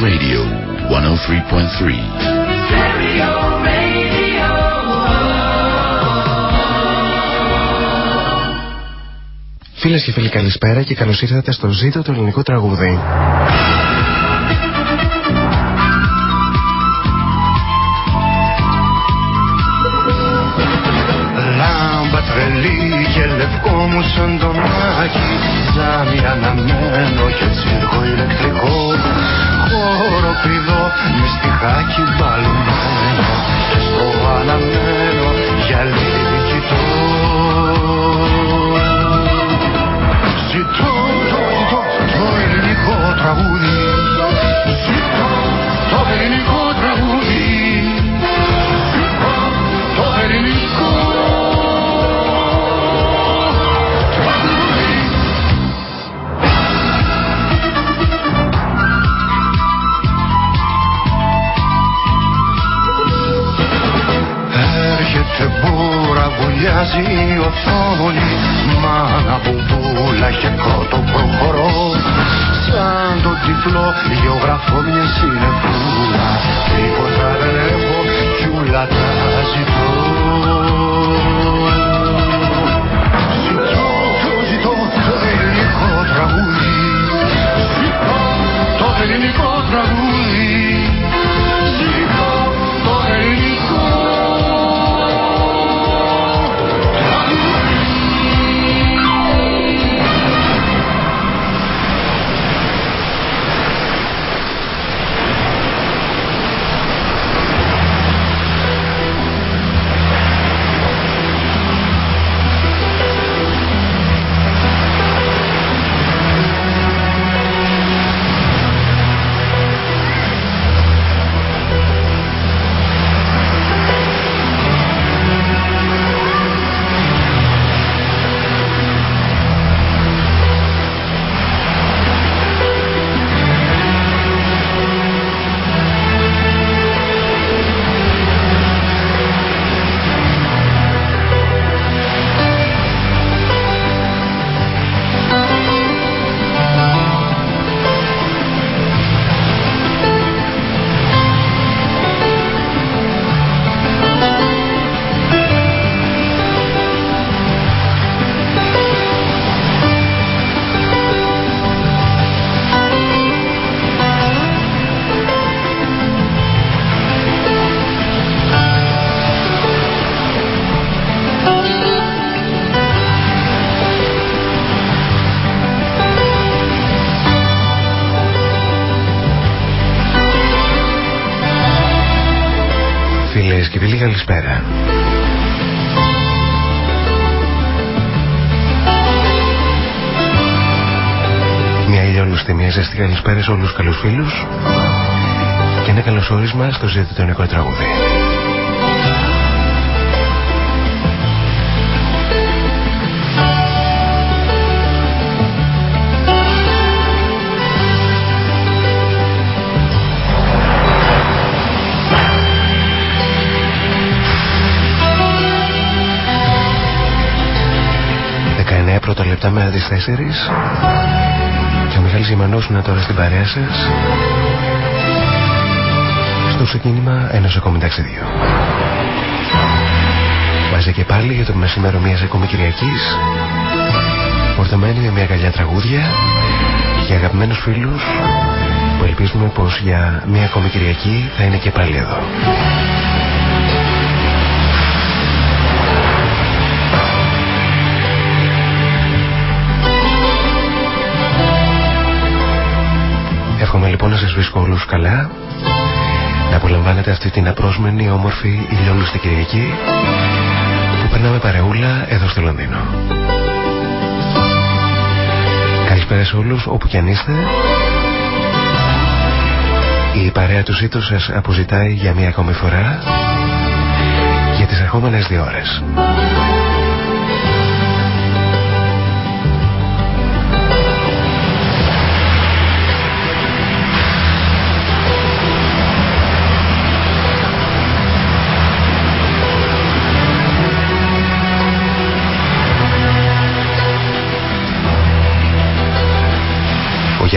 Radio 103.3. Φίλες και φίλοι καλησπέρα και καλώς ήρθατε στο ζήτο του ελληνικού τραγούδι. Λάμπα τρελή και λευκό μου σαν το μάκι Ζάμι αναμένο και τσίρκο ηλεκτρικό Χοροπηδό με στιχάκι μπαλμένο Και στο αναμένο γυαλί κοιτώ βουλιάζει η οθόνη Μάνα μπουμπούλα και κότο προχωρώ. Σαν το τυφλό γεωγραφώ μια συνεφούλα Τίποτα δεν έχω κι ούλα τα ζητώ. Ζητώ, το ζητώ το ελληνικό τραγούδι. Ζητώ το ελληνικό τραγούδι καλησπέρα σε όλους τους καλούς φίλους και ένα καλωσόρισμα στο ζήτητο τραγούδι. Δεκαεννέα πρώτα λεπτά μετά τις 4 και ο Μιχάλης Γεμανός είναι τώρα στην παρέα σας στο ξεκίνημα ενός ακόμη ταξιδιού. Μαζί και πάλι για το μεσημέρο μιας ακόμη Κυριακής φορτωμένη με μια καλιά τραγούδια για αγαπημένους φίλους που ελπίζουμε πως για μια ακόμη Κυριακή θα είναι και πάλι εδώ. Εύχομαι λοιπόν να σας βρίσκω όλους καλά να απολαμβάνετε αυτή την απρόσμενη, όμορφη, ηλιόλουστη Κυριακή που περνάμε παρεούλα εδώ στο Λονδίνο. Καλησπέρα σε όλους όπου κι αν είστε. Η παρέα του Ζήτου σας αποζητάει για μία ακόμη φορά για τις ερχόμενες δύο ώρες.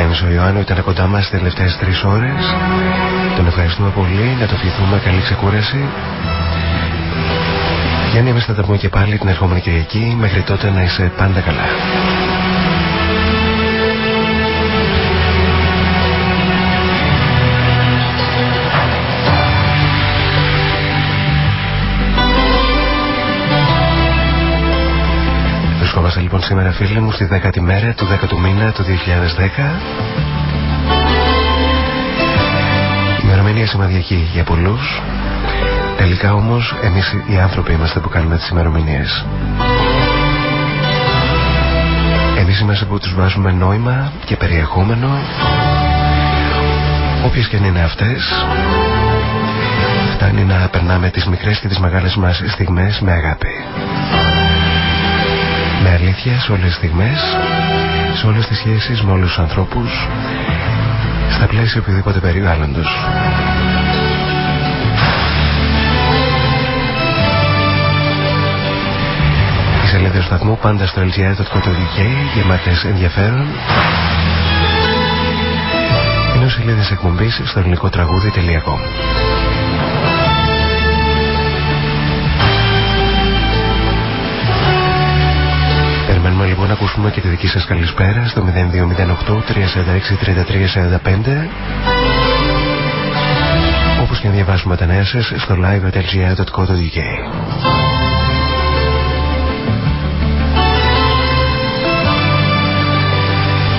Γιάννης ο Ιωάννου ήταν κοντά μας τις τελευταίες τρεις ώρες. Τον ευχαριστούμε πολύ, να το ευχηθούμε καλή ξεκούραση. Γιάννη, εμείς θα τα πούμε και πάλι την ερχόμενη Κυριακή. Μέχρι τότε να είσαι πάντα καλά. Σήμερα φίλοι μου στη 10η μέρα του 10ου μήνα του 2010 Ημερομηνία σημαδιακή για πολλούς. Τελικά όμως εμείς οι άνθρωποι είμαστε που κάνουμε τις ημερομηνίες. Εμείς είμαστε που τους βάζουμε νόημα και περιεχόμενο Όποιες και αν είναι αυτές. Φτάνει να περνάμε τις μικρές και τις μεγάλες μας στιγμές με αγάπη με αλήθεια σε όλες τις στιγμές, σε όλες τις σχέσεις με όλους τους ανθρώπους, στα πλαίσια οποιοδήποτε περιβάλλοντος. Οι σελίδες του σταθμού πάντα στο lgr.co.uk γεμάτες ενδιαφέρον ενώ σελίδες εκπομπής στο ελληνικό τραγούδι.com Περιμένουμε λοιπόν να ακούσουμε και τη δική σας καλησπέρα στο 0208 346 3345 όπως και να διαβάσουμε τα νέα σας στο live.lgr.co.uk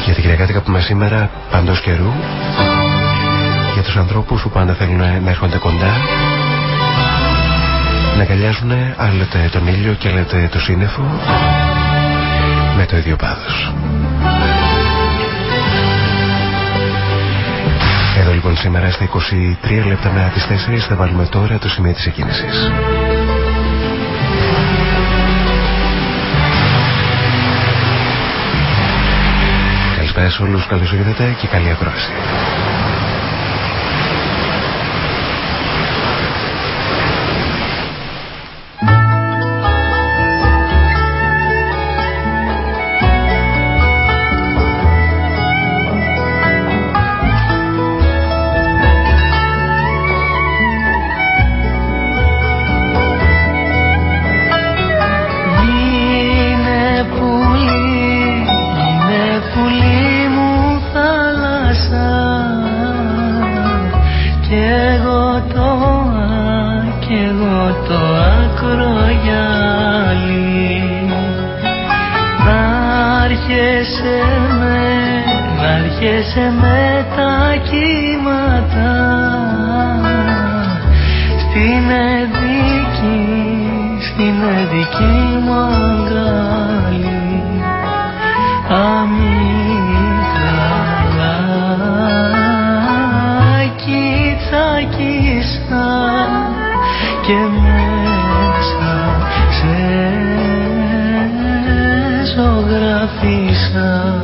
Για την Κυριακάτικα που είμαι σήμερα παντός καιρού. Για τους ανθρώπους που πάντα θέλουν να έρχονται κοντά. Να αγκαλιάζουν άλλοτε τον ήλιο και άλλοτε το σύννεφο με το ίδιο πάθος. Εδώ λοιπόν σήμερα στα 23 λεπτά μετά τις 4 θα βάλουμε τώρα το σημείο της εκκίνησης. Καλησπέρα σε όλους, καλώς ήρθατε και καλή ακρόαση. Έρχεσαι με τα κύματα. Στην ειδική, στην ειδική μου αγκάλι Αμυγδαλάκι και μέσα σε ζωγραφίσα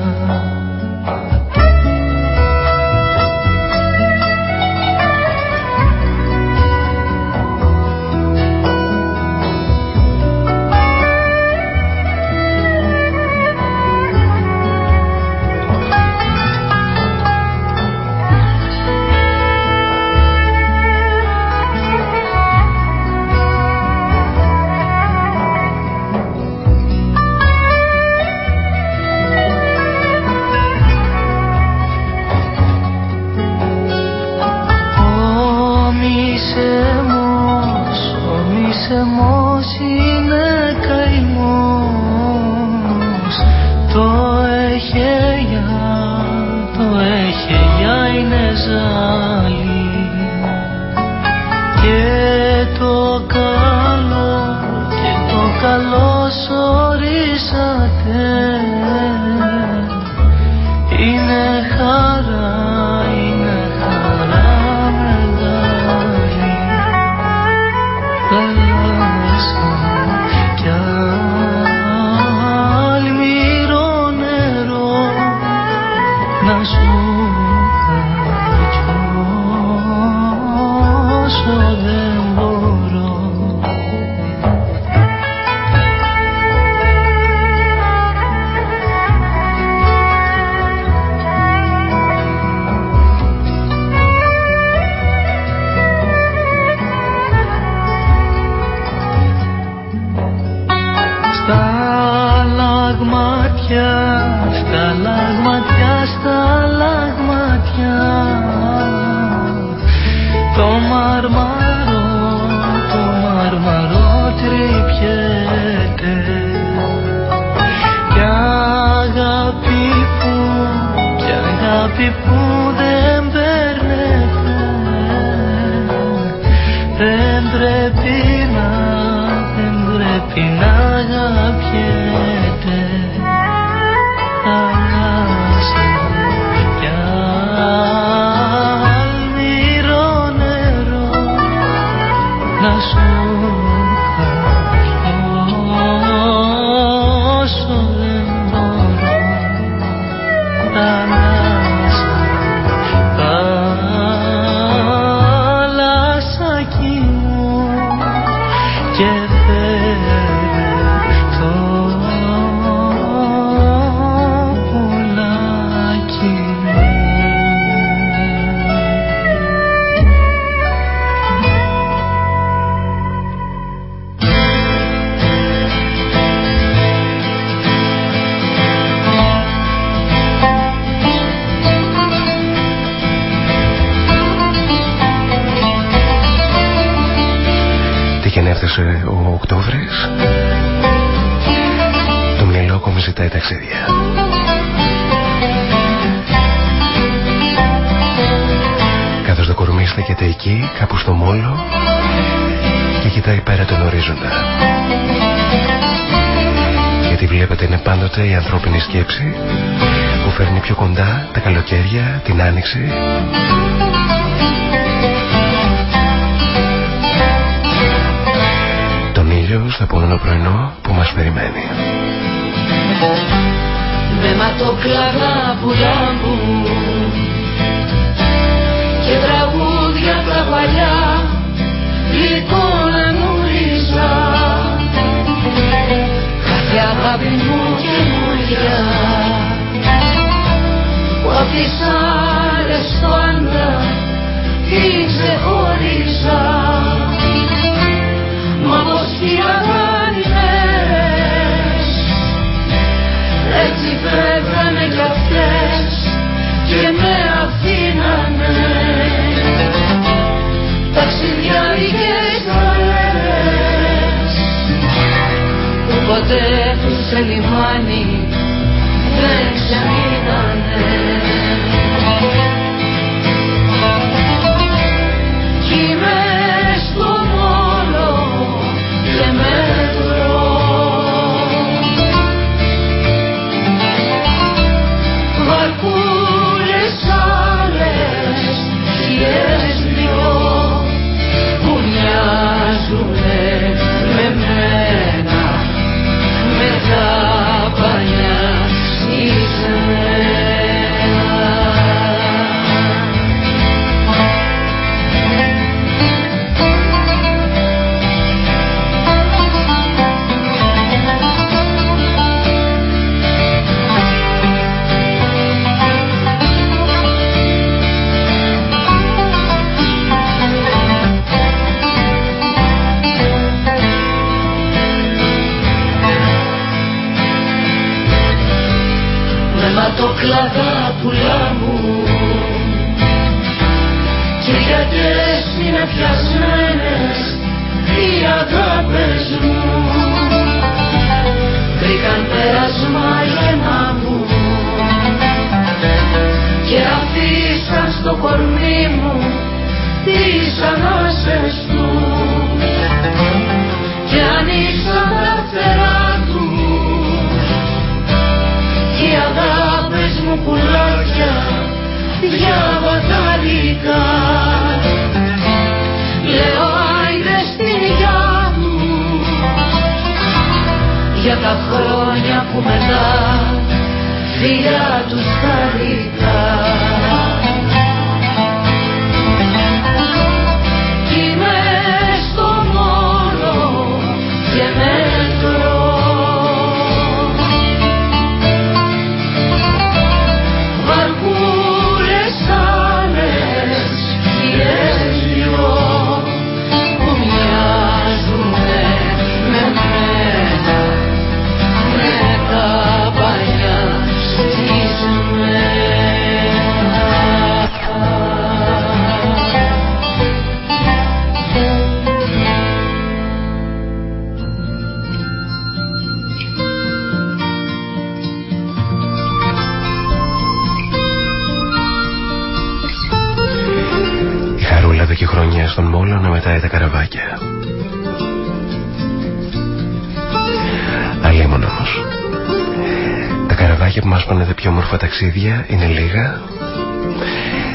ταξίδια είναι λίγα.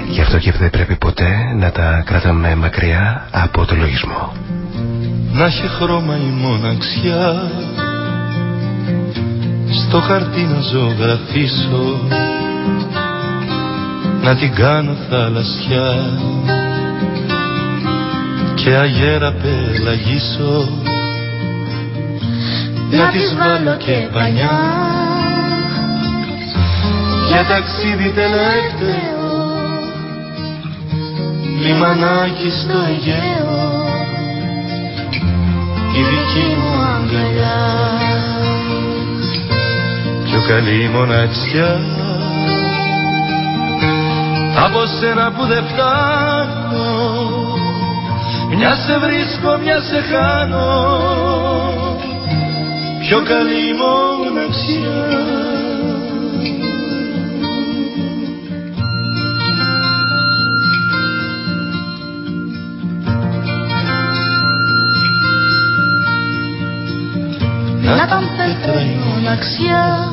Γι' αυτό και δεν πρέπει ποτέ να τα κρατάμε μακριά από το λογισμό. Να έχει χρώμα η μοναξιά Στο χαρτί να ζωγραφίσω Να την κάνω θαλασσιά Και αγέρα πελαγίσω Να της βάλω και πανιά Για ταξίδι τελευταίο λιμανάκι στο Αιγαίο. Η δική μου αγκαλιά. Πιο καλή μοναξιά. Από σένα που δεν φτάνω. Μια σε βρίσκω, μια σε χάνω. Πιο καλή μοναξιά να ήταν πέτρα η μοναξιά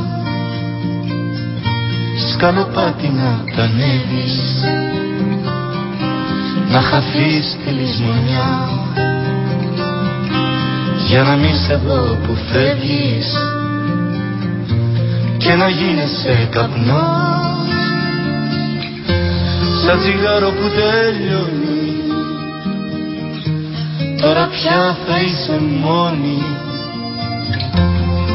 σκαλοπάτι να τα ανέβεις. Να χαθείς τη λησμονιά. Για να μην σε δω που φεύγεις. Και να γίνεσαι καπνός. Σαν τσιγάρο που τέλειωνει τώρα πια θα είσαι μόνη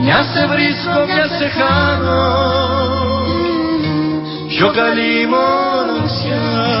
μια σε βρίσκω, μια σε χάνω. Πιο καλή μοναξιά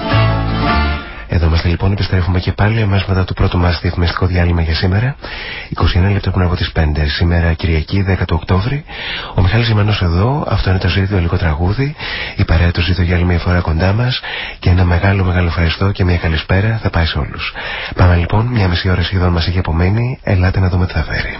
Εδώ είμαστε λοιπόν, επιστρέφουμε και πάλι εμάς μετά το πρώτο μας διαφημιστικό διάλειμμα για σήμερα. 21 λεπτά πριν από τις 5. Σήμερα Κυριακή 10 του Οκτώβρη. Ο Μιχάλης Ζημανός εδώ. Αυτό είναι το ζήτητο υλικό τραγούδι. Η παρέα του ζήτητο για άλλη μια φορά κοντά μας. Και ένα μεγάλο μεγάλο ευχαριστώ και μια καλησπέρα θα πάει σε όλους. Πάμε λοιπόν, μια μισή ώρα σχεδόν μας έχει απομένει. Ελάτε να δούμε τι θα φέρει.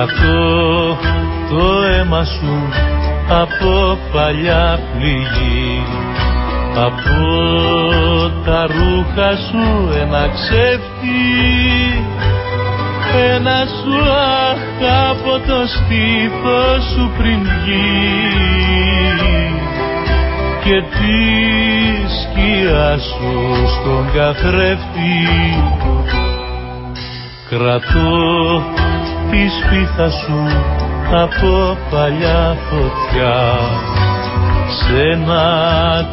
Κρατώ το αίμα σου από παλιά πληγή από τα ρούχα σου ένα ξεφτί ένα σου αχ από το στήθο σου πριν βγει. Και τη σκιά σου στον καθρέφτη κρατώ τη σπίθα σου από παλιά φωτιά. Σε ένα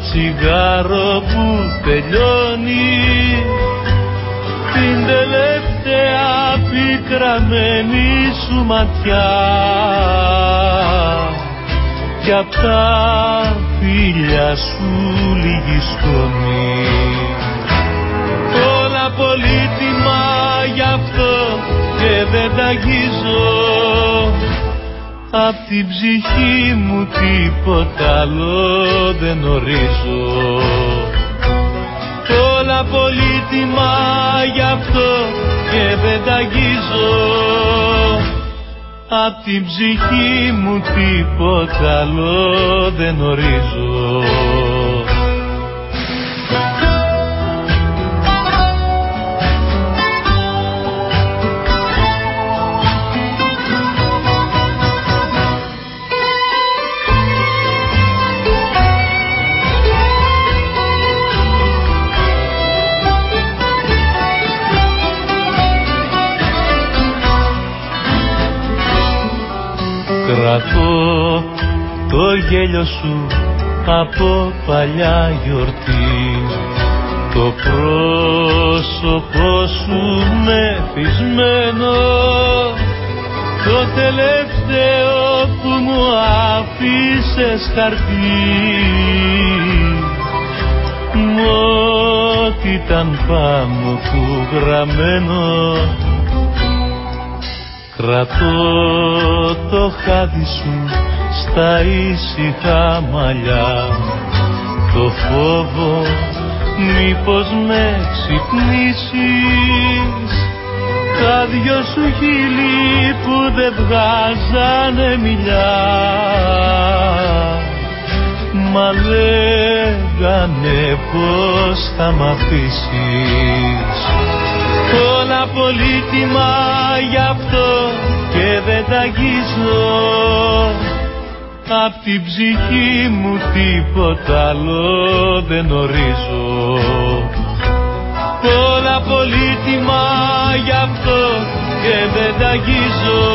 τσιγάρο που τελειώνει την τελευταία πικραμένη σου ματιά. Κι απ' τα φίλια σου λίγη σκόνη. Όλα πολύτιμα γι' αυτό και δεν τα αγγίζω. Απ' την ψυχή μου τίποτα άλλο δεν ορίζω. Όλα πολύτιμα γι' αυτό και δεν τα αγγίζω. Απ' την ψυχή μου τίποτα άλλο δεν ορίζω Κρατώ το γέλιο σου από παλιά γιορτή. Το πρόσωπό σου μεθυσμένο το τελευταίο που μου άφησες χαρτί. Ό,τι ήταν πάνω του γραμμένο Κρατώ το χάδι σου στα ήσυχα μαλλιά. Το φόβο μήπως με ξυπνήσεις. Τα δυο σου χείλη που δεν βγάζανε μιλιά. Μα λέγανε πως θα μ' αφήσεις όλα πολύτιμα γι' αυτό και δεν τα αγγίζω. Απ' την ψυχή μου τίποτα άλλο δεν ορίζω. Όλα πολύτιμα γι' αυτό και δεν τα αγγίζω.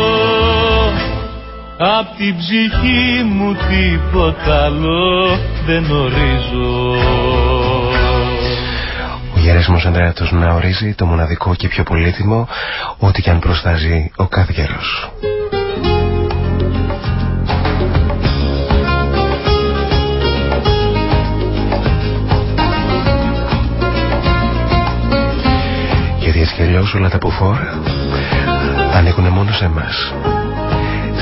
Απ' την ψυχή μου τίποτα άλλο δεν ορίζω Γεράσιμος Ανδρέατος να ορίζει το μοναδικό και πιο πολύτιμο ό,τι και αν προστάζει ο κάθε γερός. Γιατί έτσι κι αλλιώς όλα τα ποφόρα ανήκουν μόνο σε εμάς.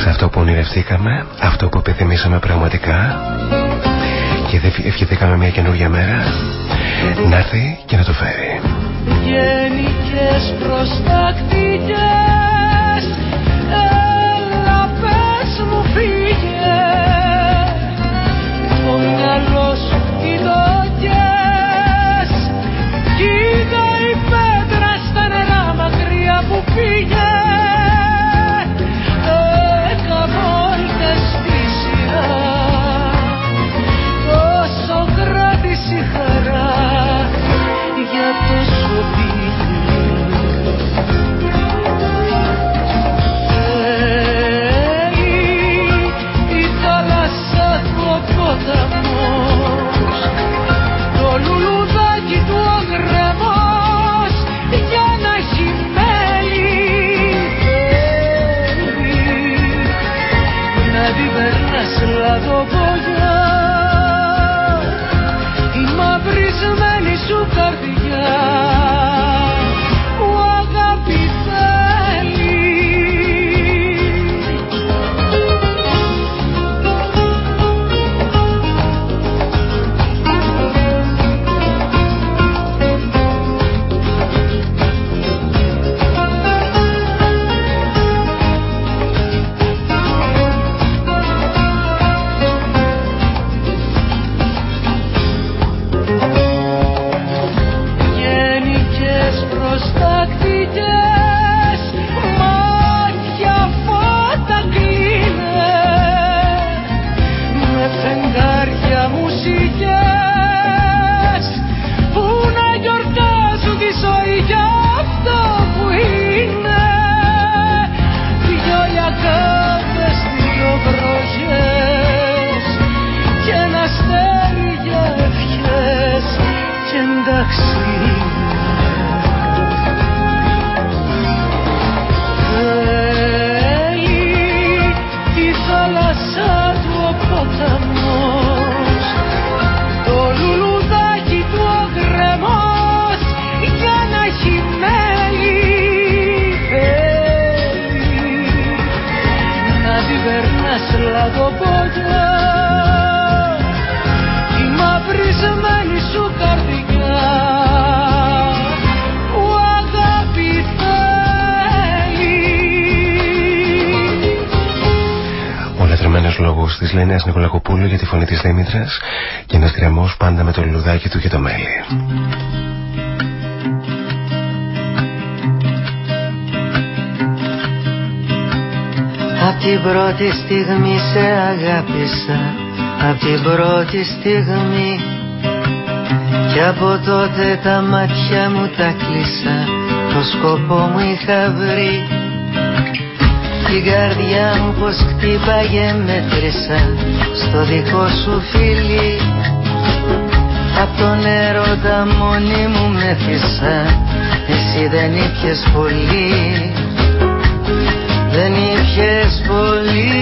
Σε αυτό που ονειρευτήκαμε, αυτό που επιθυμήσαμε πραγματικά και δεν ευχηθήκαμε μια καινούργια μέρα να έρθει και να το φέρει. Γενικές προστακτικές φωνή της Δήμητρας και ένας γραμμός πάντα με το λουλουδάκι του και το μέλι. Απ' την πρώτη στιγμή σε αγάπησα Απ' την πρώτη στιγμή Κι από τότε τα μάτια μου τα κλείσα Το σκοπό μου είχα βρει Την καρδιά μου πως χτύπαγε μέτρησα Στο δικό σου φίλι Απ' τον έρωτα μόνη μου μέθησα Εσύ δεν ήπιες πολύ. Δεν είχες πολύ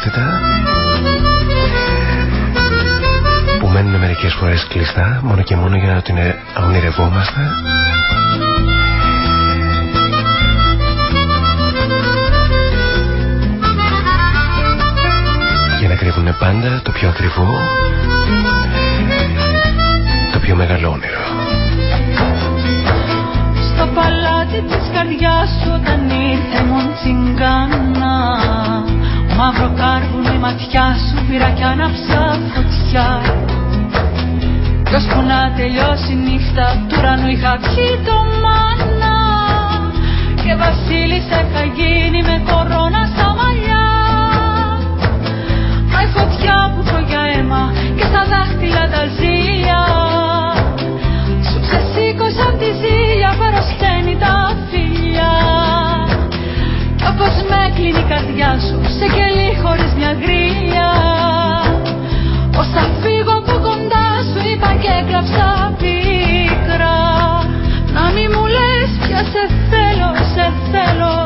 κάστρα, τα απόρθητα μένουν μερικές φορές κλειστά μόνο και μόνο για να την ονειρευόμαστε. Για να κρύβουν πάντα το πιο ακριβό το πιο μεγάλο όνειρο. Στο παλάτι της καρδιάς σου όταν ήρθε τσιγκάνα Μαύρο κάρβουνο η ματιά σου πήρα κι άναψα φωτιά. Κι ώσπου να τελειώσει η νύχτα του ουρανού είχα πιει το μάνα. Και βασίλισσα είχα γίνει με κορώνα στα μαλλιά. Μα η φωτιά που για αίμα και στα δάχτυλα τα ζήλια όπως με έκλεινε η καρδιά σου σε κελί χωρίς μια γκρίλια Ως θα φύγω από κοντά σου είπα και έγραψα πίκρα. Να μη μου λες πια σε θέλω, σε θέλω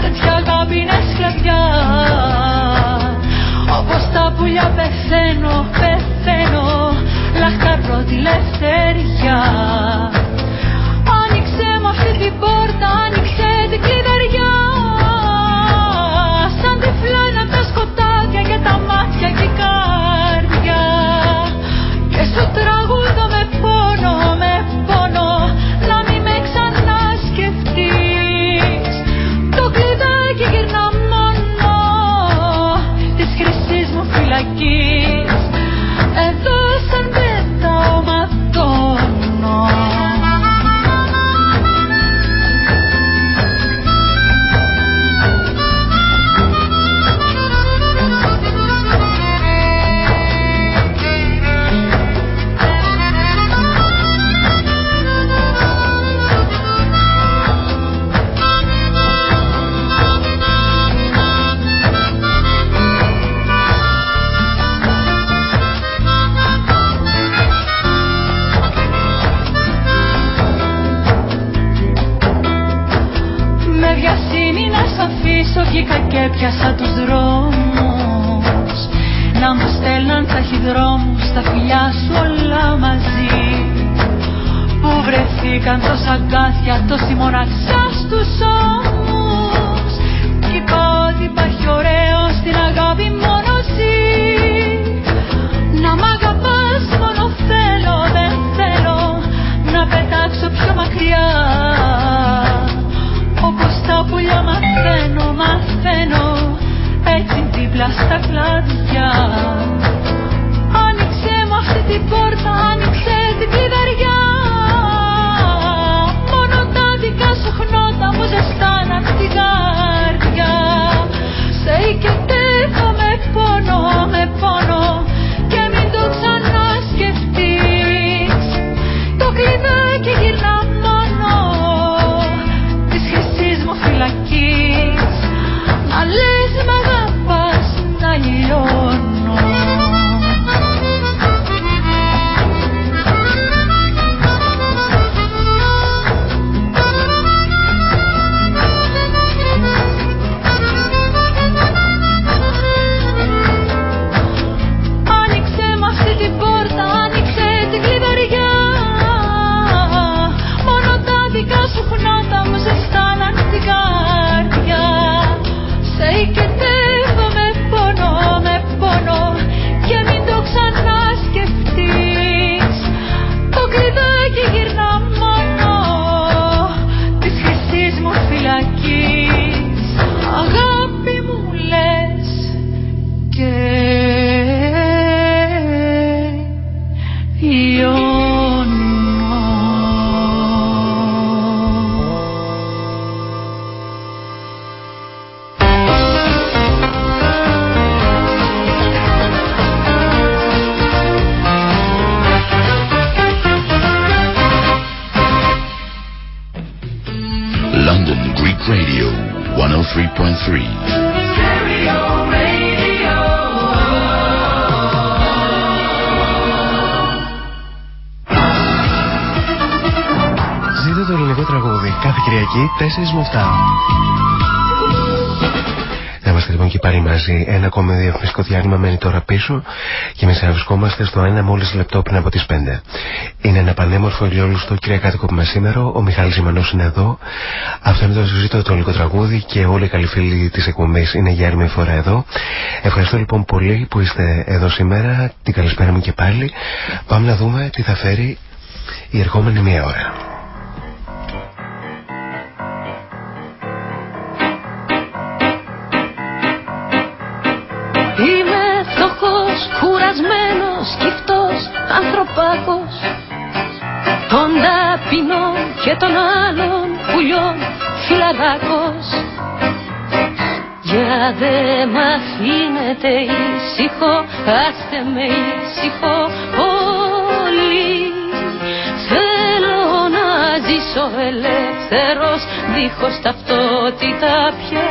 Τέτοια αγάπη είναι σκλαβιά. Όπως τα πουλιά πεθαίνω, πεθαίνω Λαχταρώ τη λευτεριά φιλιά σου όλα μαζί. Που βρεθήκαν τόσα αγκάθια, τόση μοναξιά στους ώμους. Κι είπα ότι υπάρχει ωραίο στην αγάπη μόνο εσύ. Να μ' αγαπάς μόνο θέλω, δεν θέλω Να πετάξω πιο μακριά. Όπως τα πουλιά μαθαίνω, μαθαίνω Έτσι δίπλα στα κλάδια Άνοιξε μου αυτή την πόρτα, άνοιξε την κλειδαριά Μόνο τα δικά σου χνότα μου ζεστάναν την καρδιά Σε οικετεύω 103.3. Ζείτε το ελληνικό τραγούδι κάθε Κυριακή 4 με 7. Να είμαστε λοιπόν και πάλι μαζί. Ένα ακόμη διαφημιστικό διάλειμμα μένει τώρα πίσω και εμείς βρισκόμαστε στο ένα μόλις λεπτό πριν από τις 5. Είναι ένα πανέμορφο ηλιόλουστο κυριακάτικο που σήμερα. Ο Μιχάλης Ζημανός είναι εδώ. Αυτό είναι το ζήτο το ελληνικό τραγούδι και όλοι οι καλοί φίλοι της εκπομπής είναι για άλλη μια φορά εδώ. Ευχαριστώ λοιπόν πολύ που είστε εδώ σήμερα. Την καλησπέρα μου και πάλι. Πάμε να δούμε τι θα φέρει η ερχόμενη μία ώρα. Ήσυχο, άστε με ήσυχο όλοι Θέλω να ζήσω ελεύθερος, δίχως ταυτότητα πια.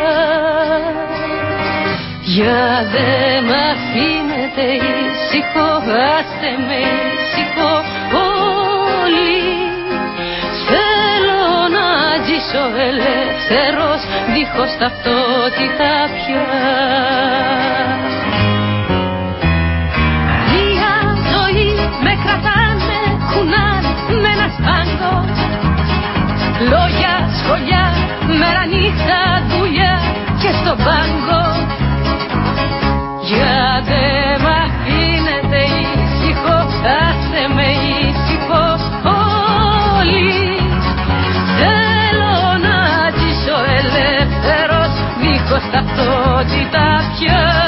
Για δε μ' αφήνετε ήσυχο, άστε με ήσυχο όλοι Θέλω να ζήσω ελεύθερος, δίχως ταυτότητα πια μπάγκο Για δε μ' αφήνετε ήσυχο, άσε με ήσυχο όλοι. Θέλω να ζήσω ελεύθερος, μήχως ταυτότητα πια.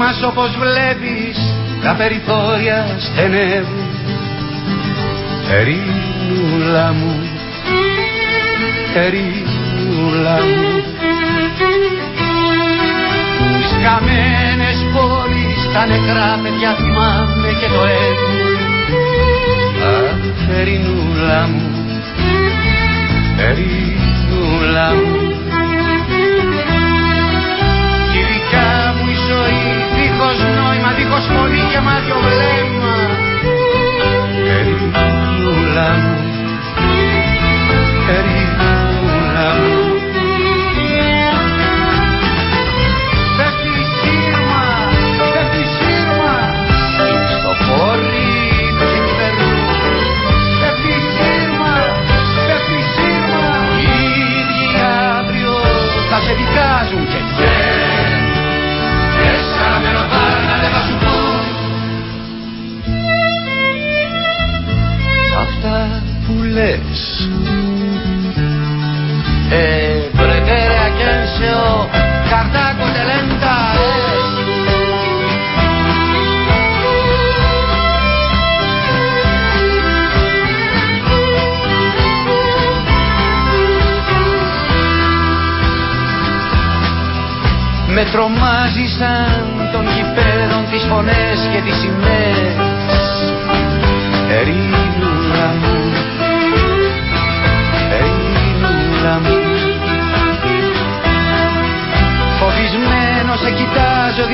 Μας όπως βλέπεις τα περιθώρια στενεύουν. Ερήνουλα μου, ερήνουλα μου. Τις καμένες πόλεις τα νεκρά παιδιά θυμάμαι και το έτοιμο Αχ, ερηνούλα μου, ερηνούλα μου νόημα, δίχως φωνή Ε, πρετέρα και σε ο καρτάκο τελέντα Με τρομάζει σαν των γηπέδων τις φωνές και τις σημαίες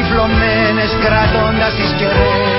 κοιτάζω διπλωμένες κρατώντας τις κεραίες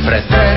sempre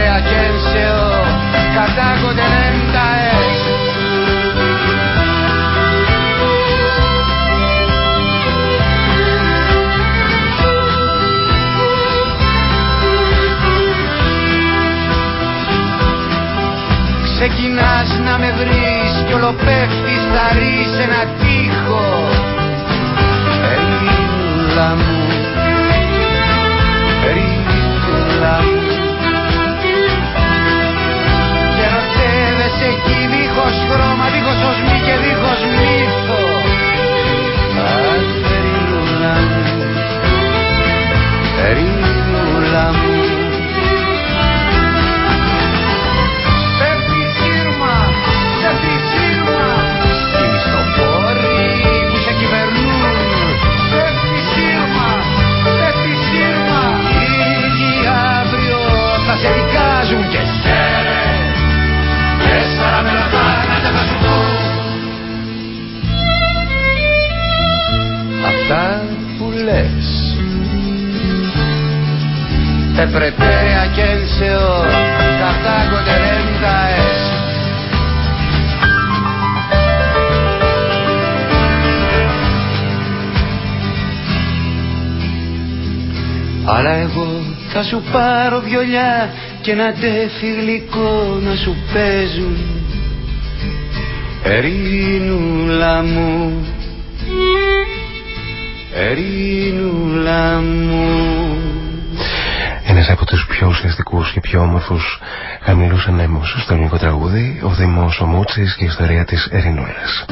Αλλά εγώ θα σου πάρω βιολιά και ένα τέφι γλυκό να σου παίζουν Ερήνουλα μου Ερήνουλα μου ένας από τους πιο ουσιαστικούς και πιο όμορφους χαμηλούς ανέμους στο ελληνικό τραγούδι, ο Δήμος ο Μούτσης και η ιστορία της Ερηνούλας.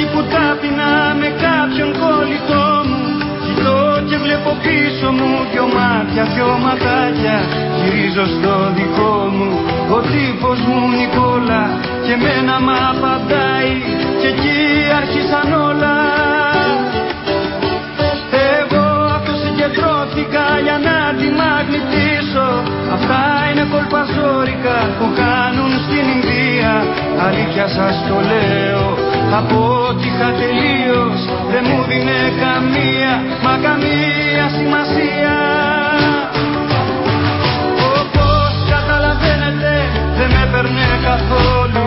Εκεί που τάπινα με κάποιον κολλητό μου. Κοιτώ και βλέπω πίσω μου δυο μάτια, δυο ματάκια. Γυρίζω στο δικό μου, ο τύπος μου Νικόλα Και μένα μ' απαντάει. Και εκεί άρχισαν όλα. Για να τη μαγνητήσω. Αυτά είναι κολπαζόρικα που κάνουν στην Ινδία Αλήθεια σας το λέω. Από ό,τι είχα τελείως Δεν μου δίνε καμία Μα καμία σημασία. Όπως καταλαβαίνετε δεν με παίρνε καθόλου.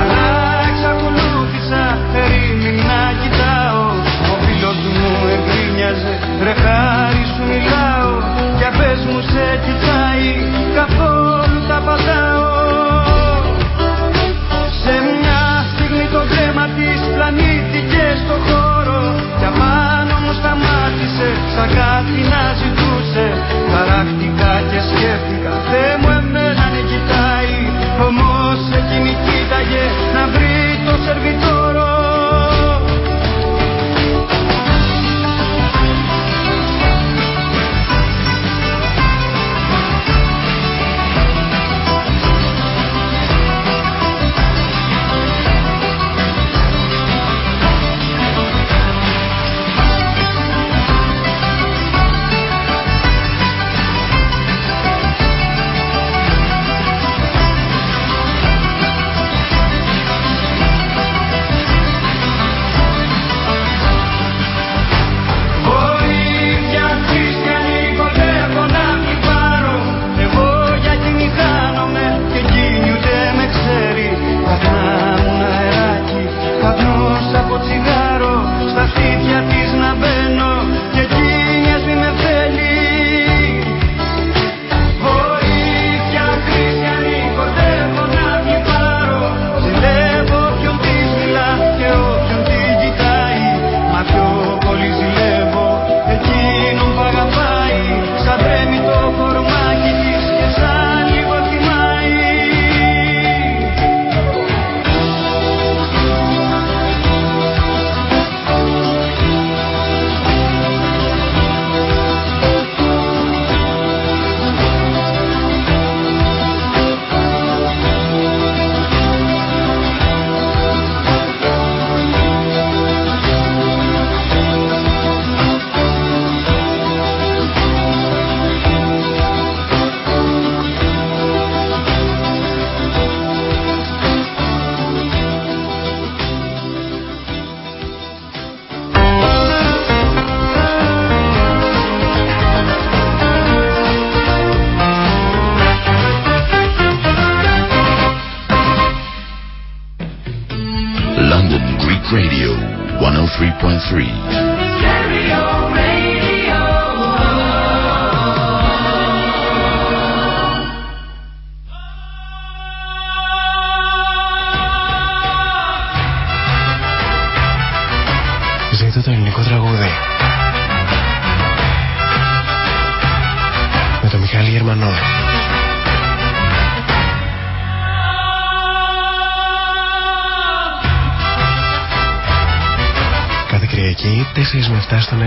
Αλλά εξακολούθησα ερήμη να κοιτάω. Ο φίλος μου εγκρίνιαζε Ρε χάρη σου μιλάω. Για πες μου σε κοιτάει Καθόλου τα πατάω στο χώρο. Και απάνω μου σταμάτησε Σαν κάτι να ζητούσε Ταράχτηκα και σκέφτηκα Θε μου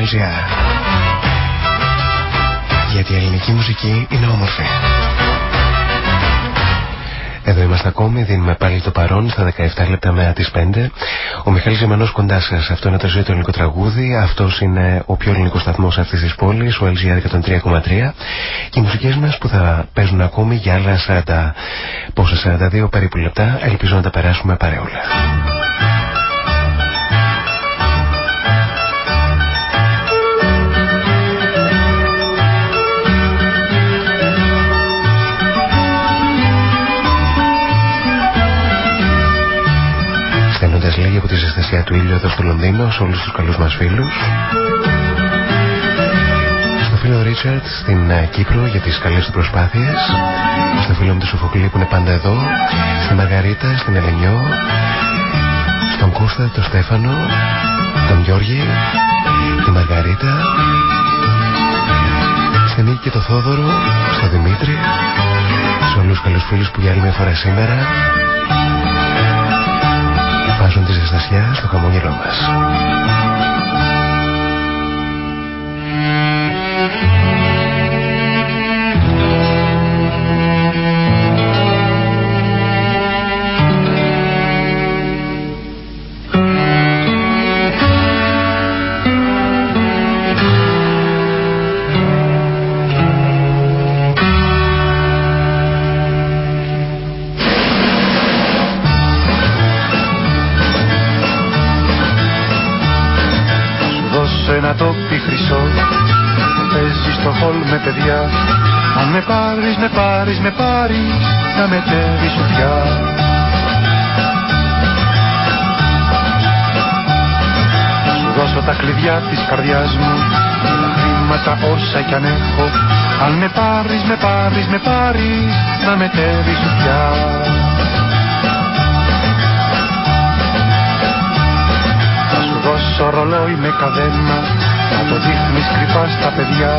7 στον LGR. Γιατί η ελληνική μουσική είναι όμορφη. Εδώ είμαστε ακόμη, δίνουμε πάλι το παρόν στα 17 λεπτά μέρα τις 5. Ο Μιχάλης Ζημανός κοντά σας. Αυτό είναι το ζωή του ελληνικού τραγούδι. Αυτός είναι ο πιο ελληνικός σταθμός αυτής της πόλης, ο LGR 103,3. Και οι μουσικές μας που θα παίζουν ακόμη για άλλα 40, πόσα 42 περίπου λεπτά, ελπίζω να τα περάσουμε παρεόλα. Λέγει από τη ζεστασιά του ήλιου εδώ στο Λονδίνο σε όλους τους καλούς μας φίλους. Στο φίλο Ρίτσαρτ στην ε, Κύπρο για τις καλές του προσπάθειες. Στο φίλο μου του Σοφοκλή που είναι πάντα εδώ. Στη Μαργαρίτα, στην Ελενιό. Στον Κώστα, τον Στέφανο. Τον Γιώργη. Τη Μαργαρίτα. Στην Νίκη και τον Θόδωρο στο Δημήτρη. Σε όλους τους καλούς φίλους που για άλλη μια φορά σήμερα βάζουν τη ζεστασιά στο χαμόγελό μας. Με πάρεις να μετέβει σοφιά. Σου δώσω τα κλειδιά της καρδιάς μου τα χρήματα όσα κι αν έχω. Αν με πάρεις, με πάρεις, με πάρεις να μετέβει σοφιά. Θα σου δώσω ρολόι με καδένα να το δείχνεις κρυφά στα παιδιά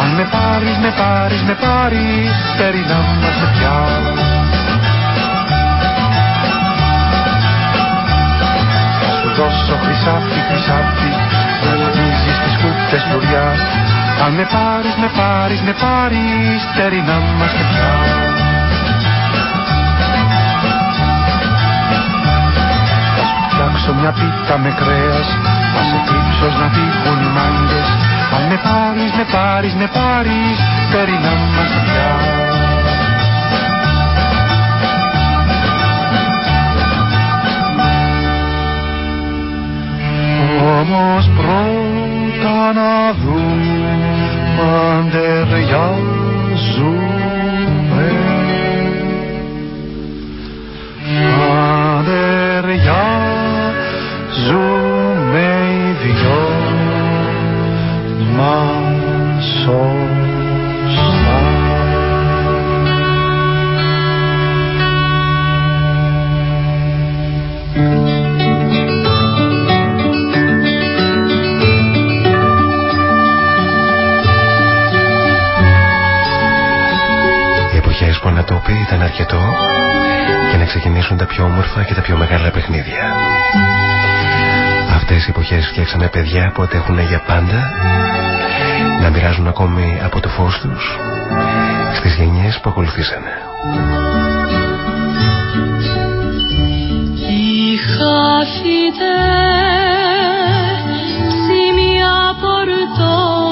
αν με πάρεις, με πάρεις, με πάρεις, περινάμαστε πια. Θα σου δώσω χρυσάφι, χρυσάφι, να γεμίζεις τις κούτες λουριά. Αν με πάρεις, με πάρεις, με πάρεις, περινάμαστε πια. Θα σου φτιάξω μια πίτα με κρέας, θα σε κρύψω να τύχουν οι μάγκες, αν με πάρεις, με πάρεις, με πάρεις, περινάμαστε πια. Όμως πρώτα να δούμε αν αρκετό για να ξεκινήσουν τα πιο όμορφα και τα πιο μεγάλα παιχνίδια. Αυτές οι εποχές φτιάξαμε παιδιά που αντέχουν για πάντα να μοιράζουν ακόμη από το φως τους στις γενιές που ακολουθήσανε. Είχα σημεία πορτοκαλιά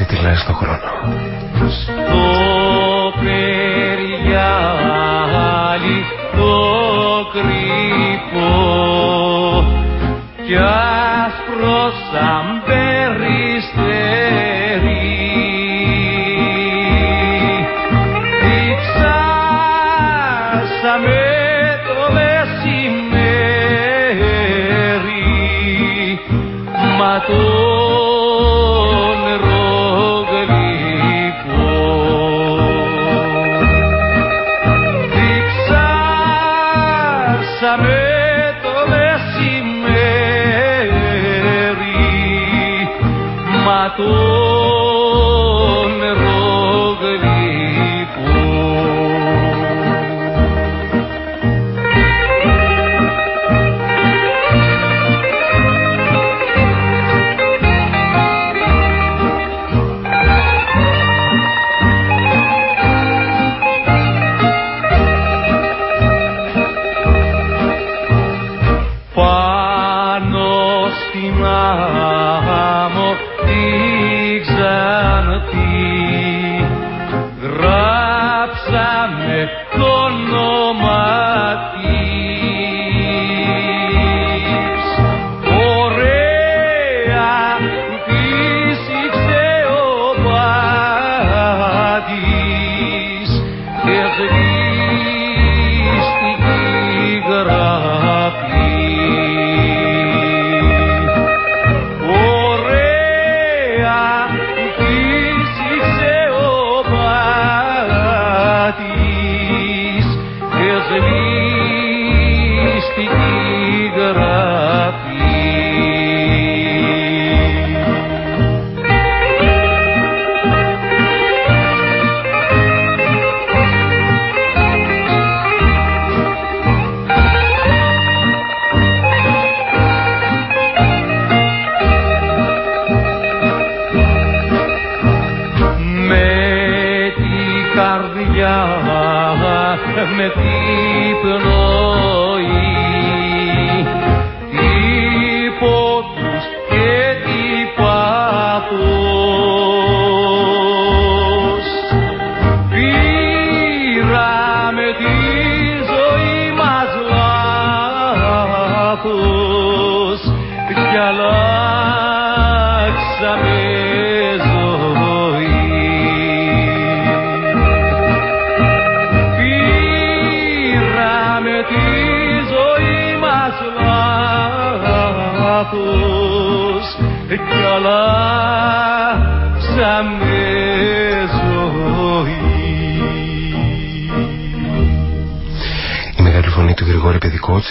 άντεξαν να ανεξιτηλά στον χρόνο.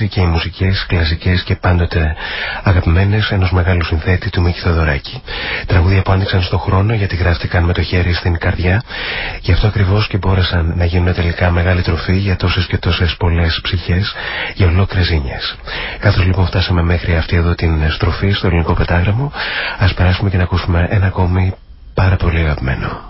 Και οι μουσικές κλασικές και πάντοτε αγαπημένες ενός μεγάλου συνθέτη του Μίκη Θοδωράκη. Τραγούδια που άνοιξαν στον χρόνο γιατί γράφτηκαν με το χέρι στην καρδιά γι' αυτό ακριβώς και μπόρεσαν να γίνουν τελικά μεγάλη τροφή για τόσες και τόσες πολλές ψυχές για ολόκληρες ζήνιες. Καθώς λοιπόν φτάσαμε μέχρι αυτή εδώ την στροφή στο ελληνικό πετάγραμμο ας περάσουμε και να ακούσουμε ένα ακόμη πάρα πολύ αγαπημένο.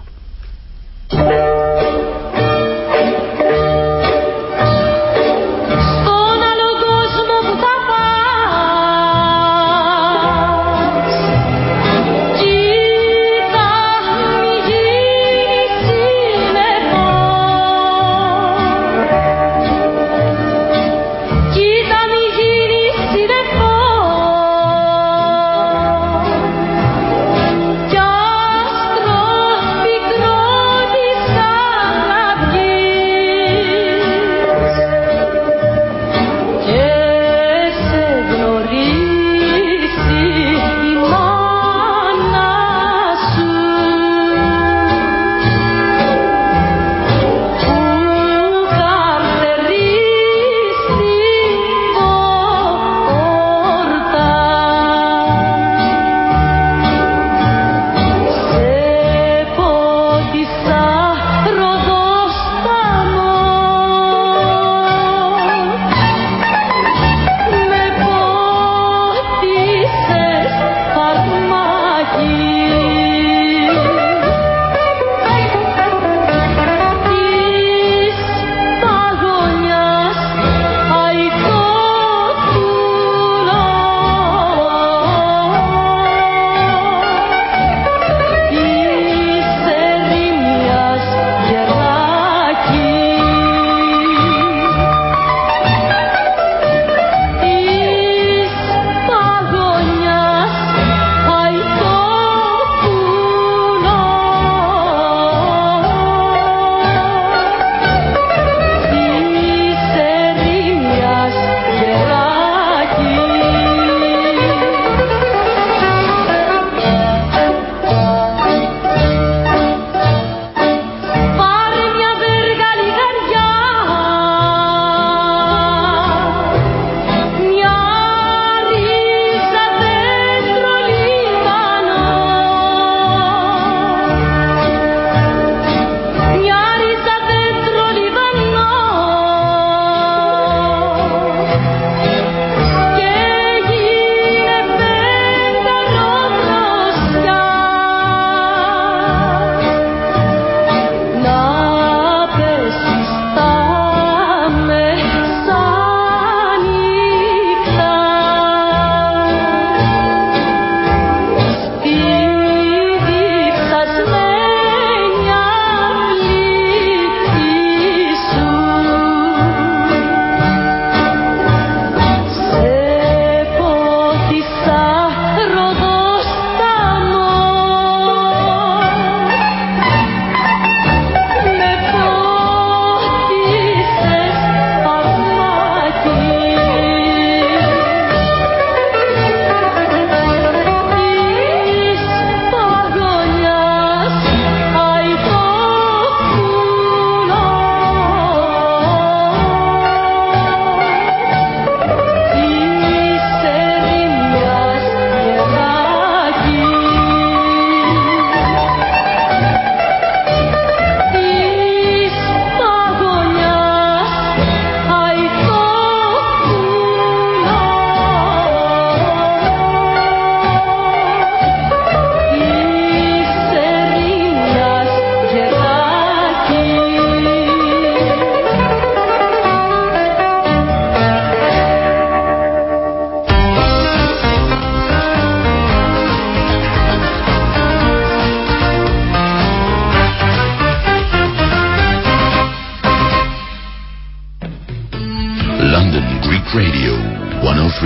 103.3.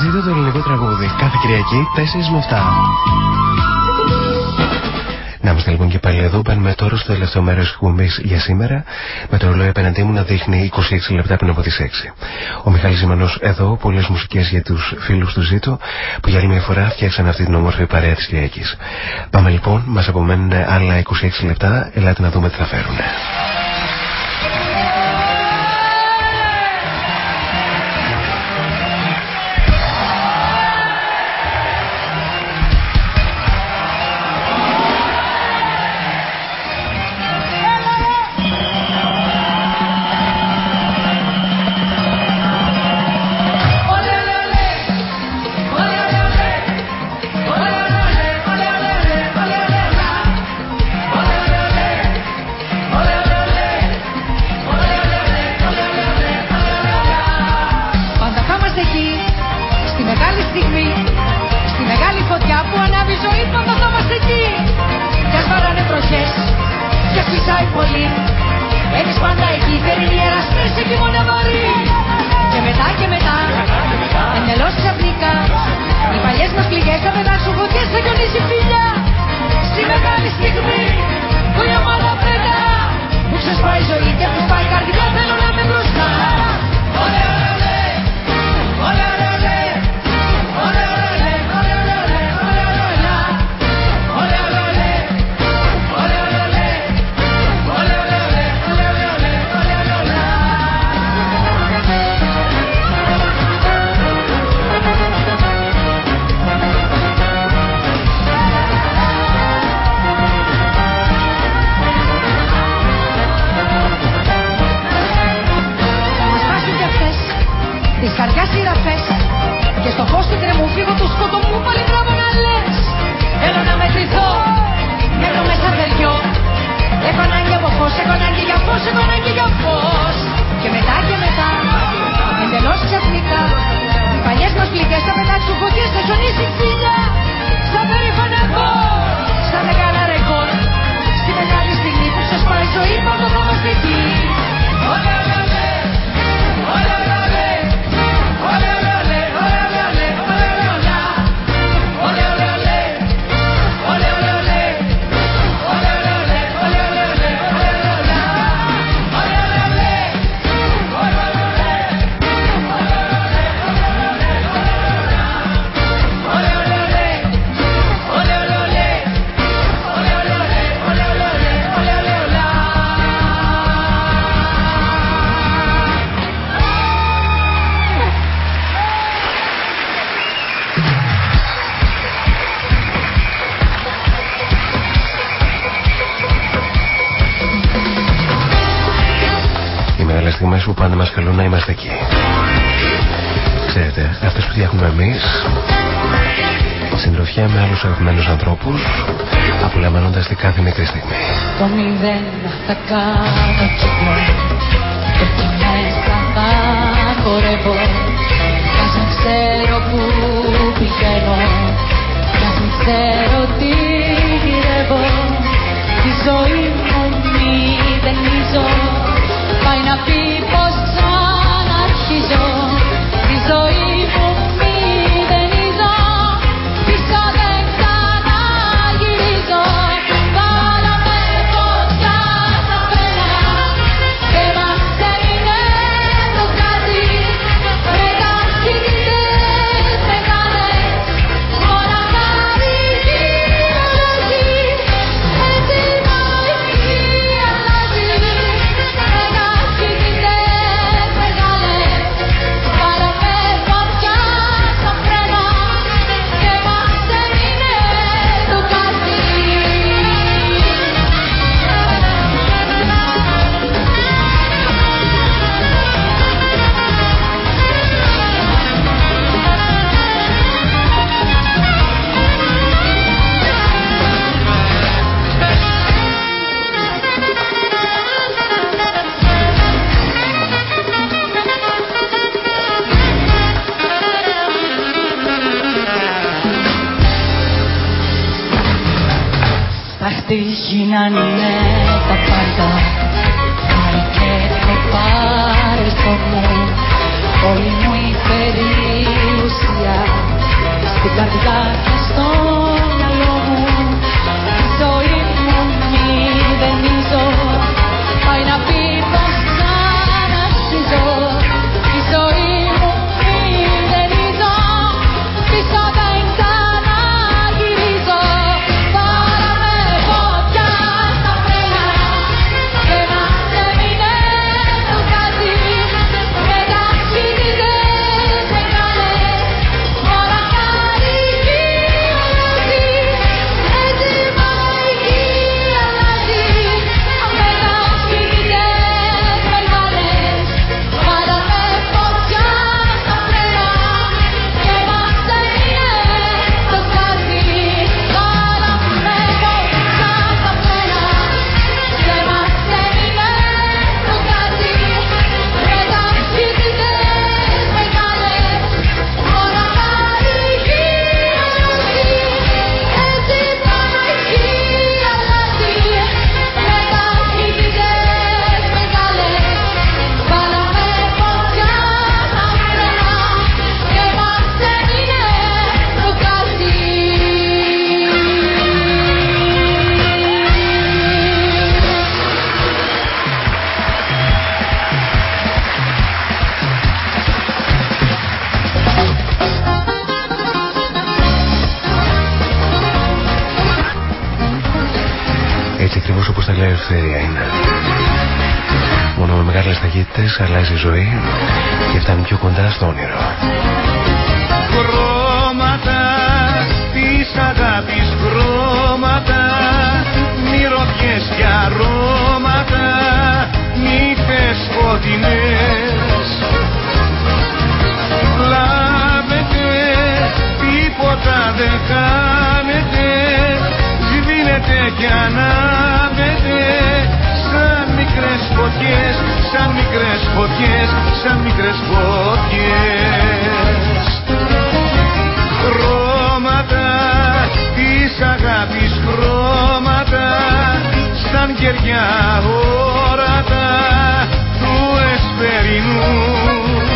Ζείτε το ελληνικό τραγούδι κάθε Κυριακή 4 με 7. Είμαστε λοιπόν και πάλι εδώ. Μπαίνουμε τώρα στο τελευταίο μέρος τη εκπομπή για σήμερα. Με το ρολόι απέναντί μου να δείχνει 26 λεπτά πριν από τις 6. Ο Μιχάλης Ζημανός εδώ, πολλές μουσικές για τους φίλους του Ζήτω, που για άλλη μια φορά φτιάξαν αυτή την όμορφη παρέα της Κυριακής. Πάμε λοιπόν, μας απομένουν άλλα 26 λεπτά. Ελάτε να δούμε τι θα φέρουν. atacar. με τα πάντα. Πάρε και το παρελθόν μου Όλη μου η περιουσία. Στην καρδιά και στον Αλλάξ, αλλάζει η ζωή και φτάνει πιο κοντά στο όνειρο. Χρώματα της αγάπης, χρώματα, μυρωδιές και αρώματα, νύχτες φωτεινές. Λάβετε τίποτα δεν χάνετε, σβήνετε και ανάβετε, σαν μικρές φωτιές σαν μικρές φωτιές, σαν μικρές φωτιές. Χρώματα της αγάπης χρώματα σαν κεριά όρατα του εσπερινού.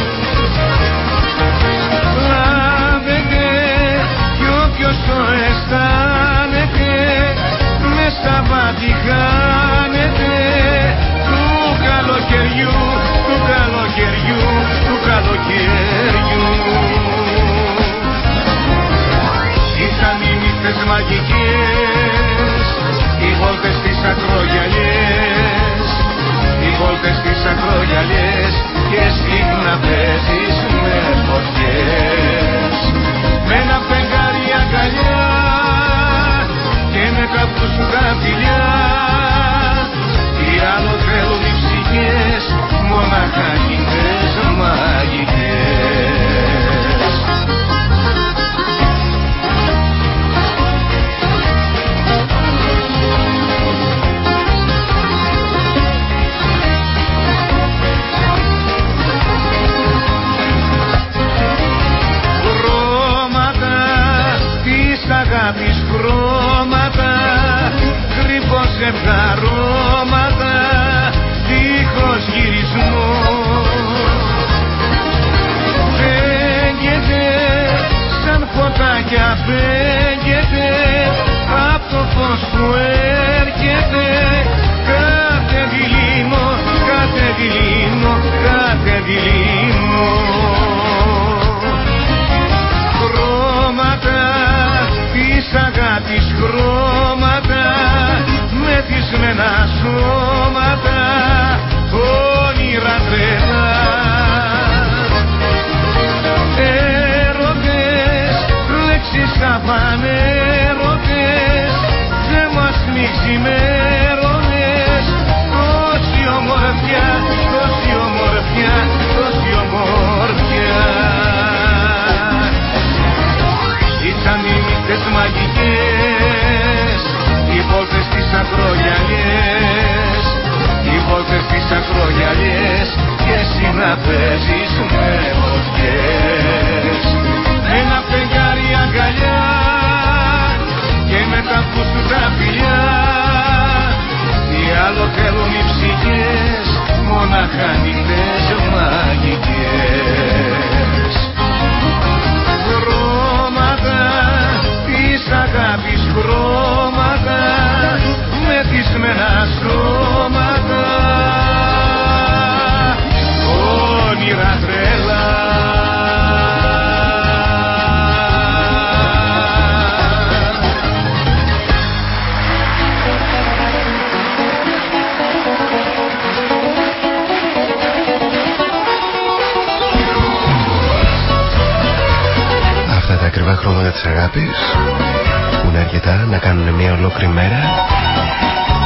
Να κάνουν μια ολόκληρη μέρα.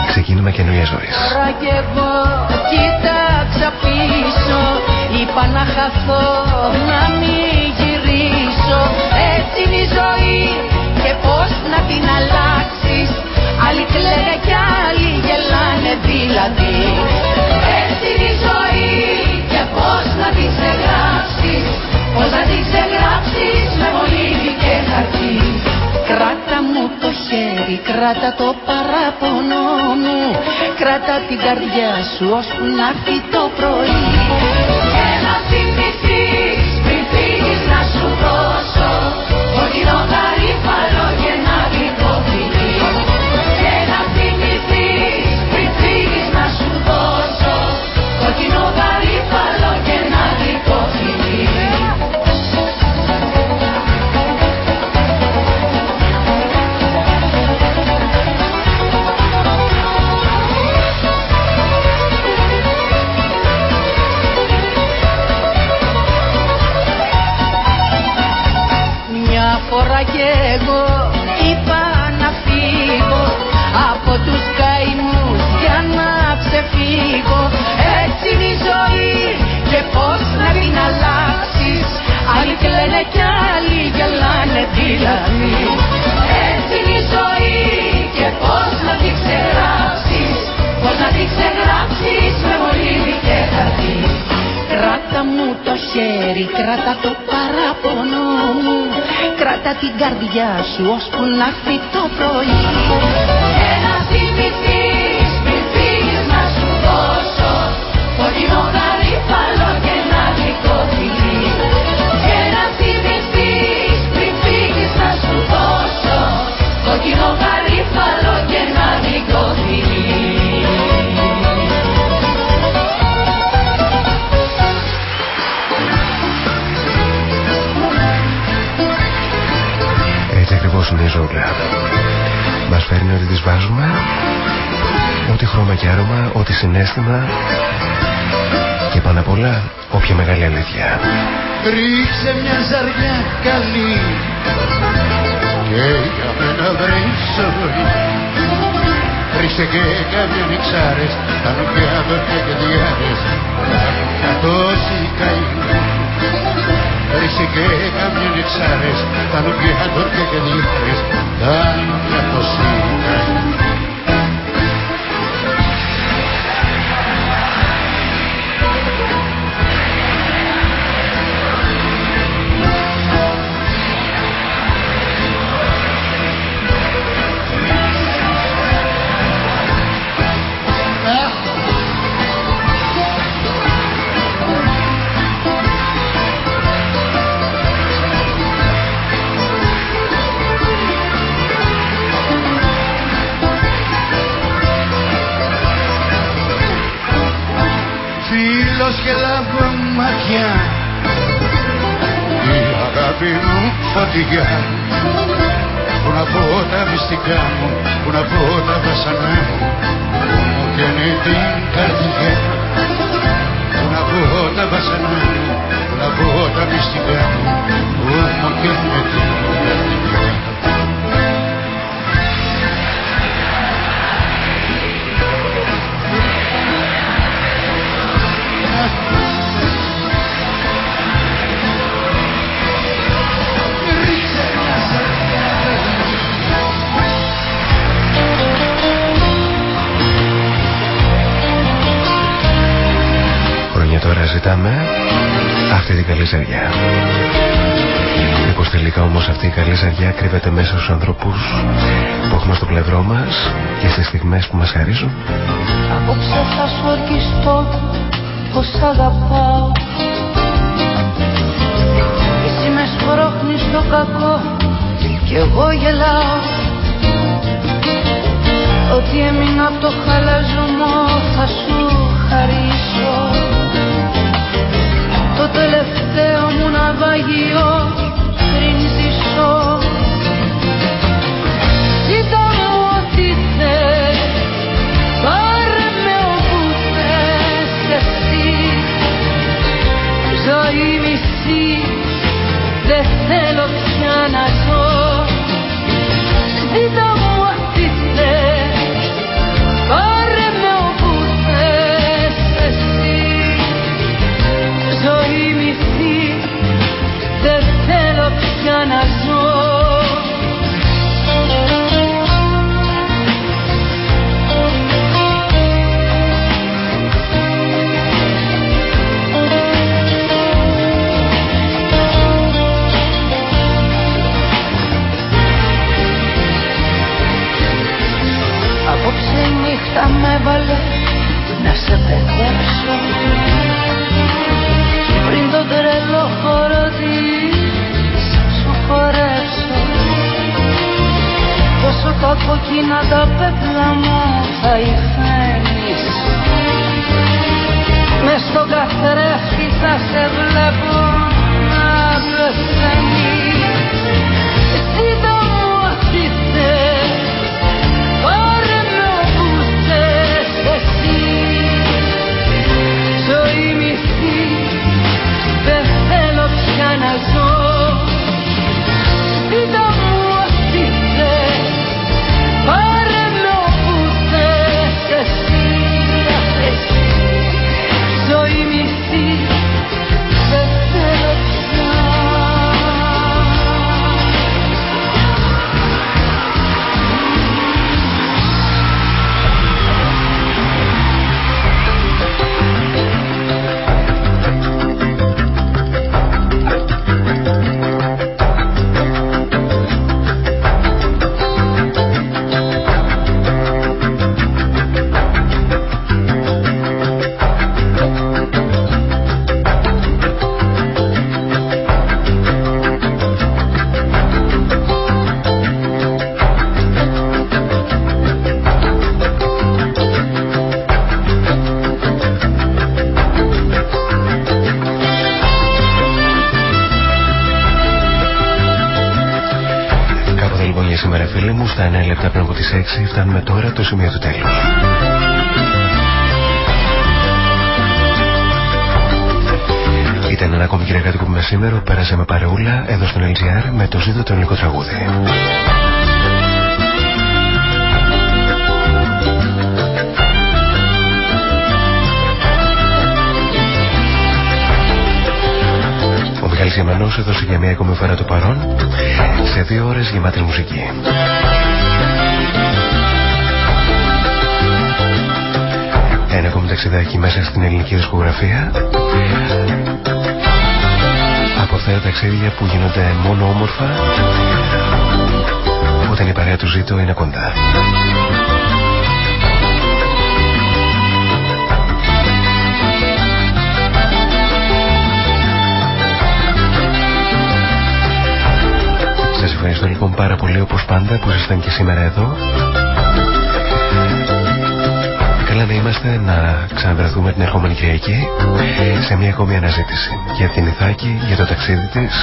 Ξεκίνημα καινούργιας ζωής. Τώρα κι εγώ κοίταξα πίσω. Είπα να χαθώ κράτα το παράπονο μου Κράτα την καρδιά σου ώσπου να έρθει το πρωί. Και να θυμηθείς πριν φύγεις να σου δώσω Κόκκινο χέρι, κράτα το παράπονο μου. Κράτα την καρδιά σου ώσπου να έρθει το πρωί. Και να θυμηθείς πριν φύγεις να σου δώσω. Κόκκινο γαρίφαλο και ένα γλυκό φιλί Και να θυμηθείς πριν φύγεις να σου δώσω. Κόκκινο γαρίφαλο ακριβώς είναι η ζώουλα. Μας φέρνει ότι τις βάζουμε, ό,τι χρώμα και άρωμα, ό,τι συνέστημα και πάνω απ' όλα όποια μεγάλη αλήθεια. Ρίξε μια ζαριά καλή και για μένα βρει ζωή Ρίξε και κάποια νιξάρες, τα νοπιά δόκια και διάρες τα νοπιά τόσοι καημοί Ρίξε και κάποια νιξάρες, τα νοπιά δόκια και διάρες τα νοπιά τόσοι καημοί Που να πω τα μυστικά μου Που να πω τελικά όμως αυτή η καλή ζαριά κρύβεται μέσα στους ανθρώπους που έχουμε στο πλευρό μας και στις στιγμές που μας χαρίζουν. Απόψε θα σου ορκιστώ πως σ' αγαπάω. Εσύ με σπρώχνεις στο κακό κι εγώ γελάω. Ότι έμεινα από το χαλαζωμό θα σου χαρίσω. Το τελευταίο μου ναυαγιό Ζωή μισή. Δεν θέλω πια να φτάνουμε τώρα το σημείο του τέλους. Ήταν ένα ακόμη κυριακάτικο μεσήμερο, πέρασε με παρεούλα εδώ στον LGR με το ζήτο το ελληνικό τραγούδι. Ο Μιχάλης Γεμανός έδωσε για μια ακόμη φορά το παρόν σε δύο ώρες γεμάτης μουσική. Ένα ακόμη ταξιδάκι μέσα στην ελληνική δισκογραφία από αυτά τα ταξίδια που γίνονται μόνο όμορφα όταν η παρέα του ζήτω είναι κοντά. Σας ευχαριστώ λοιπόν πάρα πολύ όπως πάντα που ήσασταν και σήμερα εδώ. Καλά να είμαστε να ξαναβρεθούμε την ερχόμενη Κυριακή σε μια ακόμη αναζήτηση για την Ιθάκη, για το ταξίδι της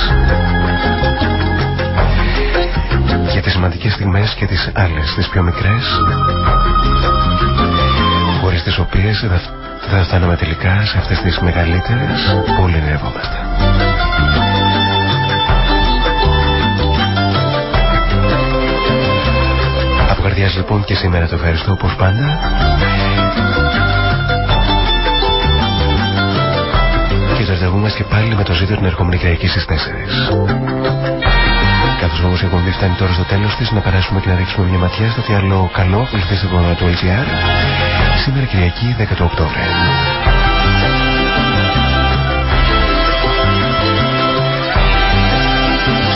για τις σημαντικές στιγμές και τις άλλες, τις πιο μικρές χωρίς τις οποίες δεν θα- δεν θα φτάνουμε τελικά σε αυτές τις μεγαλύτερες που όλοι ονειρευόμαστε. Από καρδιάς λοιπόν και σήμερα το ευχαριστώ όπως πάντα ραντεβού μας και πάλι με το ζήτο την ερχόμενη Κυριακή στις 4. Καθώς όμως η εκπομπή φτάνει τώρα στο τέλος της να περάσουμε και να ρίξουμε μια ματιά στο τι άλλο καλό ακολουθεί στο πρόγραμμα του LGR σήμερα Κυριακή 10 του Οκτώβρη.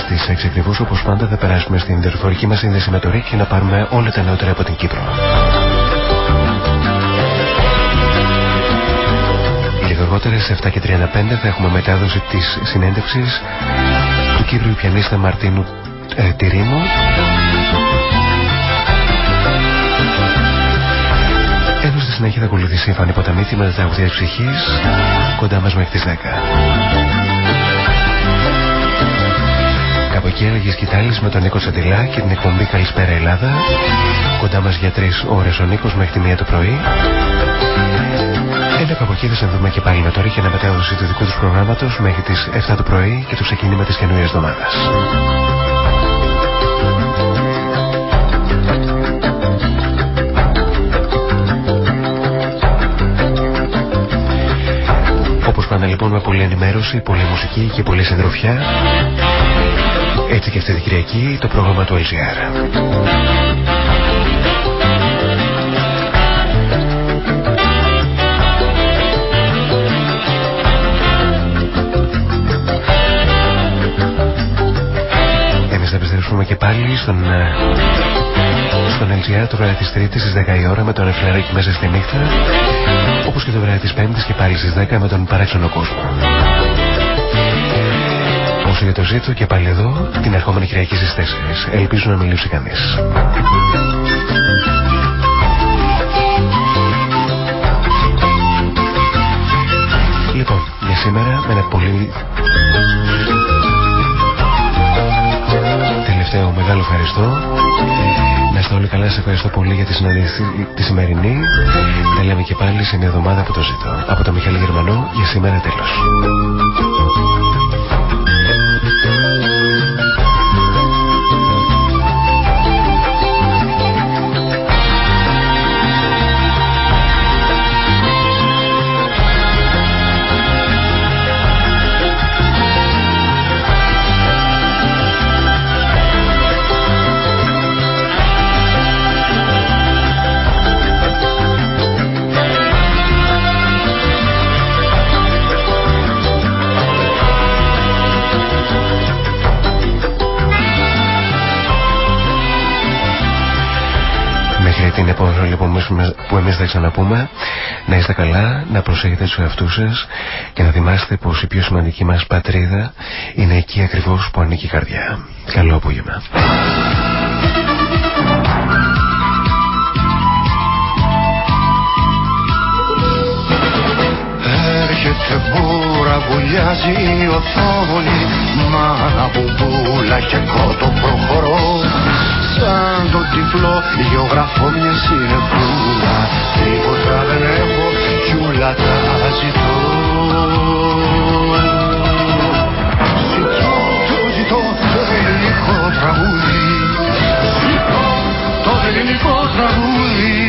Στις 6 ακριβώς όπως πάντα θα περάσουμε στην δορυφορική μας σύνδεση με το ΡΙΚ και να πάρουμε όλα τα νεότερα από την Κύπρο. Αργότερα σε 7 και 35 θα έχουμε μετάδοση της συνέντευξης του Κύπριου πιανίστα Μαρτίνου ε, Τυρίμου ενώ στη συνέχεια θα ακολουθήσει η Φανή Ποταμίθη με τα τραγουδία της ψυχής κοντά μας μέχρι τις 10. Κάπου εκεί έλεγε Σκητάλης με τον Νίκο Τσαντιλά και την εκπομπή Καλησπέρα Ελλάδα. Κοντά μας για τρεις ώρες ο Νίκος μέχρι τη μία το πρωί. Ένα από εκεί θα σε δούμε και πάλι με το ρίχνει μετάδοση του δικού τους προγράμματος μέχρι τις 7 το πρωί και το ξεκίνημα της καινούριας εβδομάδας. Όπως πάντα λοιπόν με πολλή ενημέρωση, πολλή μουσική και πολλή συντροφιά έτσι και αυτή την Κυριακή το πρόγραμμα του LGR. Στον ε, Στον LGR το βράδυ της Τρίτης στις 10 η ώρα με τον Εφλερίκη μέσα στη νύχτα όπως και το βράδυ της Πέμπτης και πάλι στις 10 με τον παράξενο κόσμο. Όσο για το ζήτο και πάλι εδώ την ερχόμενη Κυριακή στις 4. Ελπίζω να μιλήσει κανείς. Λοιπόν, για σήμερα με ένα πολύ τελευταίο μεγάλο ευχαριστώ να είστε όλοι καλά, σε ευχαριστώ πολύ για τη συνάντηση τη σημερινή. Τα λέμε και πάλι σε μια εβδομάδα που το ζητώ. Από το Μιχάλη Γερμανό για σήμερα τέλος. Που εμείς θα ξαναπούμε να είστε καλά, να προσέχετε τους εαυτούς σας και να θυμάστε πως η πιο σημαντική μας πατρίδα είναι εκεί ακριβώς που ανήκει η καρδιά. Καλό απόγευμα. Έρχεται μπούρα, βουλιάζει η οθόνη Μάνα μπουμπούλα και κότο προχωρώ σαν το τυφλό γεωγραφώ μια συνεφούλα. Τίποτα δεν έχω κι όλα τα ζητώ. Ζητώ, το ζητώ το ελληνικό τραγούδι. Ζητώ το ελληνικό τραγούδι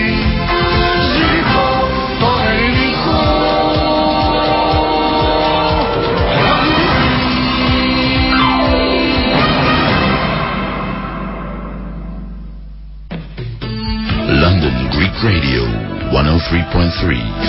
Radio 103.3.